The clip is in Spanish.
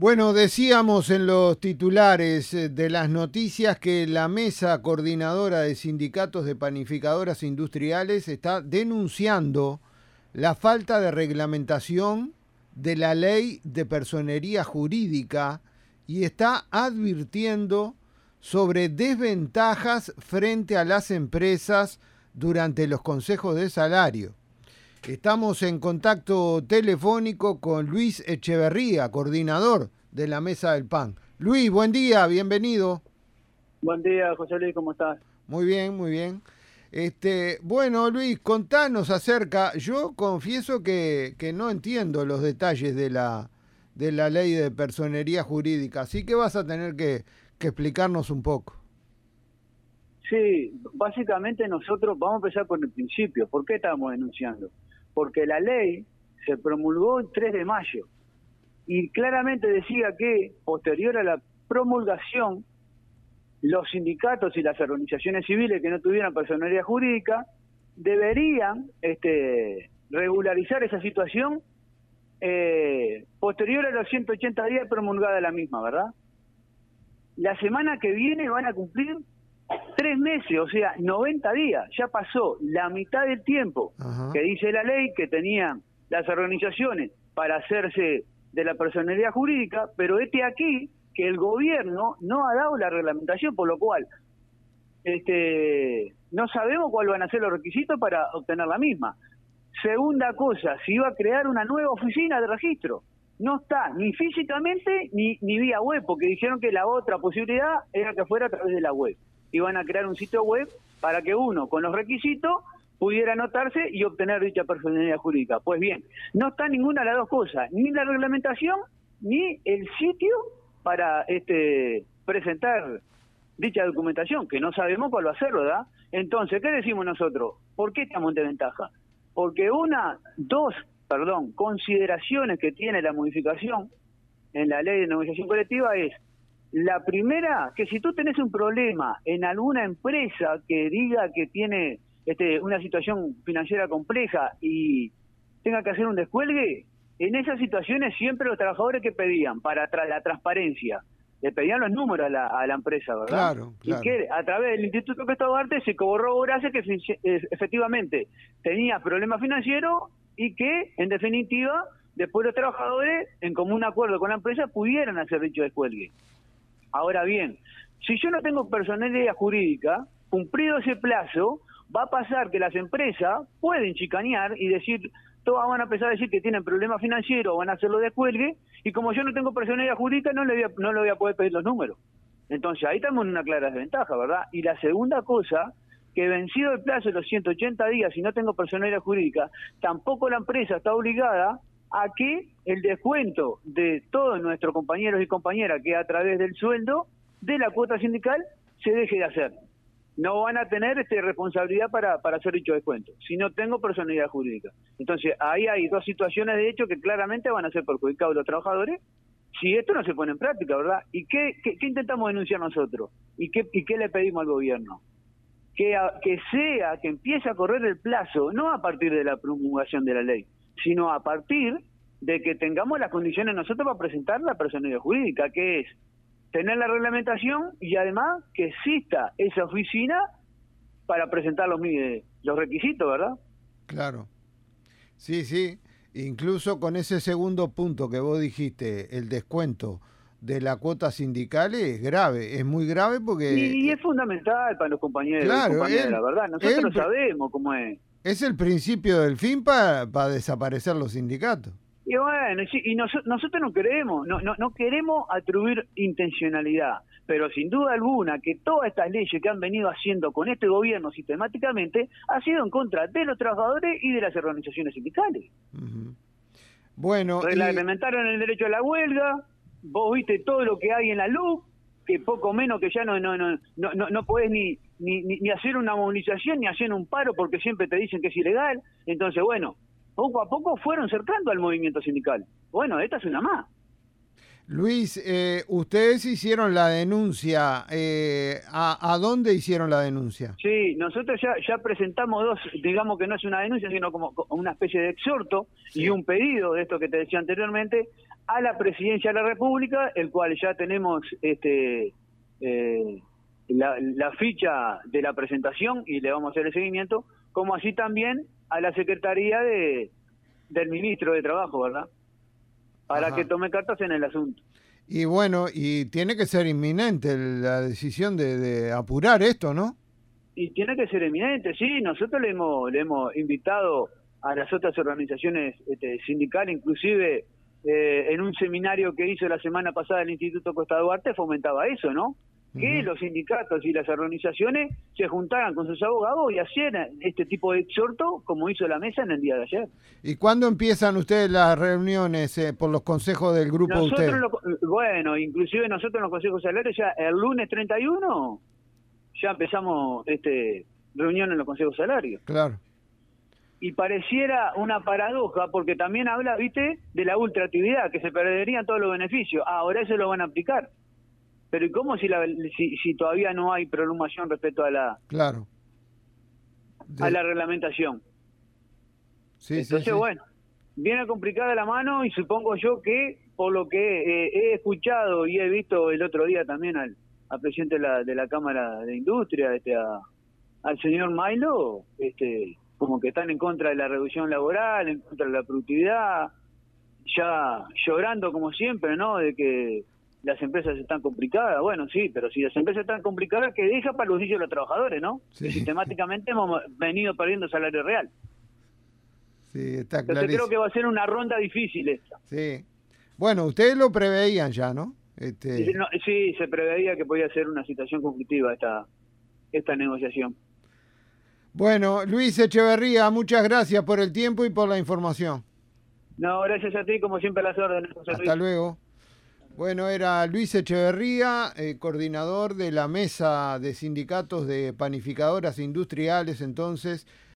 Bueno, decíamos en los titulares eh, de las noticias que la Mesa Coordinadora de Sindicatos de Panificadoras Industriales está denunciando la falta de reglamentación de la ley de personería jurídica y está advirtiendo sobre desventajas frente a las empresas durante los consejos de salario. Estamos en contacto telefónico con Luis Echeverría, coordinador de la Mesa del Pan. Luis, buen día, bienvenido. Buen día, José Luis, ¿cómo estás? Muy bien, muy bien. Este, bueno, Luis, contanos acerca. Yo confieso que, que no entiendo los detalles de la, de la ley de personería jurídica, así que vas a tener que, que explicarnos un poco. Sí, básicamente nosotros vamos a empezar por el principio. ¿Por qué estamos denunciando? Porque la ley se promulgó el 3 de mayo y claramente decía que posterior a la promulgación los sindicatos y las organizaciones civiles que no tuvieran personalidad jurídica deberían este, regularizar esa situación eh, posterior a los 180 días promulgada la misma, ¿verdad? La semana que viene van a cumplir tres meses, o sea, 90 días. Ya pasó la mitad del tiempo que dice la ley que tenían las organizaciones para hacerse de la personalidad jurídica, pero este aquí que el gobierno no ha dado la reglamentación, por lo cual este no sabemos cuáles van a ser los requisitos para obtener la misma. Segunda cosa, si iba a crear una nueva oficina de registro. No está ni físicamente ni, ni vía web, porque dijeron que la otra posibilidad era que fuera a través de la web iban a crear un sitio web para que uno, con los requisitos, pudiera anotarse y obtener dicha personalidad jurídica. Pues bien, no está ninguna de las dos cosas, ni la reglamentación ni el sitio para este presentar dicha documentación, que no sabemos cuál va a ser, ¿verdad? Entonces, ¿qué decimos nosotros? ¿Por qué estamos en desventaja? Porque una, dos, perdón, consideraciones que tiene la modificación en la ley de negociación colectiva es la primera, que si tú tenés un problema en alguna empresa que diga que tiene este, una situación financiera compleja y tenga que hacer un descuelgue, en esas situaciones siempre los trabajadores que pedían para la transparencia, le pedían los números a la, a la empresa, ¿verdad? Claro, Y que a través del Instituto Pescado Arte se corroborase que efectivamente tenía problemas financieros y que, en definitiva, después los trabajadores, en común acuerdo con la empresa, pudieran hacer dicho descuelgue. Ahora bien, si yo no tengo personalidad jurídica, cumplido ese plazo, va a pasar que las empresas pueden chicanear y decir, todas van a empezar a decir que tienen problemas financieros, van a hacerlo de cuelgue, y como yo no tengo personalidad jurídica, no le voy a, no le voy a poder pedir los números. Entonces ahí estamos en una clara desventaja, ¿verdad? Y la segunda cosa, que vencido el plazo de los 180 días y no tengo personalidad jurídica, tampoco la empresa está obligada a que el descuento de todos nuestros compañeros y compañeras que a través del sueldo de la cuota sindical se deje de hacer. No van a tener este, responsabilidad para, para hacer dicho descuento, si no tengo personalidad jurídica. Entonces, ahí hay dos situaciones de hecho que claramente van a ser perjudicados los trabajadores si esto no se pone en práctica, ¿verdad? ¿Y qué, intentamos denunciar nosotros? ¿Y qué, ¿Y qué le pedimos al gobierno? Que, que sea, que empiece a correr el plazo, no a partir de la promulgación de la ley, sino a partir de que tengamos las condiciones nosotros para presentar la personalidad jurídica, que es tener la reglamentación y además que exista esa oficina para presentar los, los requisitos, ¿verdad? Claro. Sí, sí. Incluso con ese segundo punto que vos dijiste, el descuento de la cuota sindical es grave, es muy grave porque... Y, es fundamental para los compañeros y compañeras, la verdad. Nosotros lo sabemos cómo es. Es el principio del fin para desaparecer los sindicatos. Y bueno, y nosotros no queremos, no, no, no queremos atribuir intencionalidad, pero sin duda alguna que todas estas leyes que han venido haciendo con este gobierno sistemáticamente ha sido en contra de los trabajadores y de las organizaciones sindicales. Bueno, reglamentaron el derecho a la huelga, vos viste todo lo que hay en la luz, que poco menos que ya no no no no, no podés ni, ni, ni hacer una movilización ni hacer un paro porque siempre te dicen que es ilegal. Entonces, bueno, poco a poco fueron cercando al movimiento sindical. Bueno, esta es una más. Luis, eh, ustedes hicieron la denuncia. Eh, ¿a, dónde hicieron la denuncia? Sí, nosotros ya, ya presentamos dos, digamos que no es una denuncia, sino como una especie de exhorto y un pedido de esto que te decía anteriormente a la presidencia de la República, el cual ya tenemos este eh, la, ficha de la presentación y le vamos a hacer el seguimiento, como así también a la Secretaría de, del Ministro de Trabajo, ¿verdad? Para que tome cartas en el asunto. Y bueno, y tiene que ser inminente la decisión de, apurar esto, ¿no? Y tiene que ser inminente, sí. Nosotros le hemos, le hemos invitado a las otras organizaciones este, sindicales, inclusive eh, en un seminario que hizo la semana pasada el Instituto Costa Duarte, fomentaba eso, ¿no? Que los sindicatos y las organizaciones se juntaran con sus abogados y hacían este tipo de exhorto como hizo la mesa en el día de ayer. ¿Y cuándo empiezan ustedes las reuniones eh, por los consejos del grupo nosotros bueno, inclusive nosotros en los consejos salarios ya el lunes 31 ya empezamos este reunión en los consejos salarios. Claro. Y pareciera una paradoja porque también habla, viste, de la ultraactividad, que se perderían todos los beneficios. Ahora eso lo van a aplicar. Pero ¿y cómo si, la, si, todavía no hay prolongación respecto a la claro a la reglamentación? Sí, Entonces, bueno, viene complicada la mano y supongo yo que por lo que eh, he escuchado y he visto el otro día también al, al presidente de la, de la Cámara de Industria, este, al señor Milo, este, como que están en contra de la reducción laboral, en contra de la productividad, ya llorando como siempre, ¿no? De que las empresas están complicadas, bueno, sí, pero si las empresas están complicadas, que deja para los de los trabajadores, ¿no? sistemáticamente hemos venido perdiendo salario real. Sí, está claro. Entonces creo que va a ser una ronda difícil esta. Sí. Bueno, ustedes lo preveían ya, ¿no? Este... Sí, se preveía que podía ser una situación conflictiva esta, esta negociación. Bueno, Luis Echeverría, muchas gracias por el tiempo y por la información. No, gracias a ti, como siempre, las órdenes. Hasta luego. Bueno, era Luis Echeverría, eh, coordinador de la mesa de sindicatos de panificadoras industriales, entonces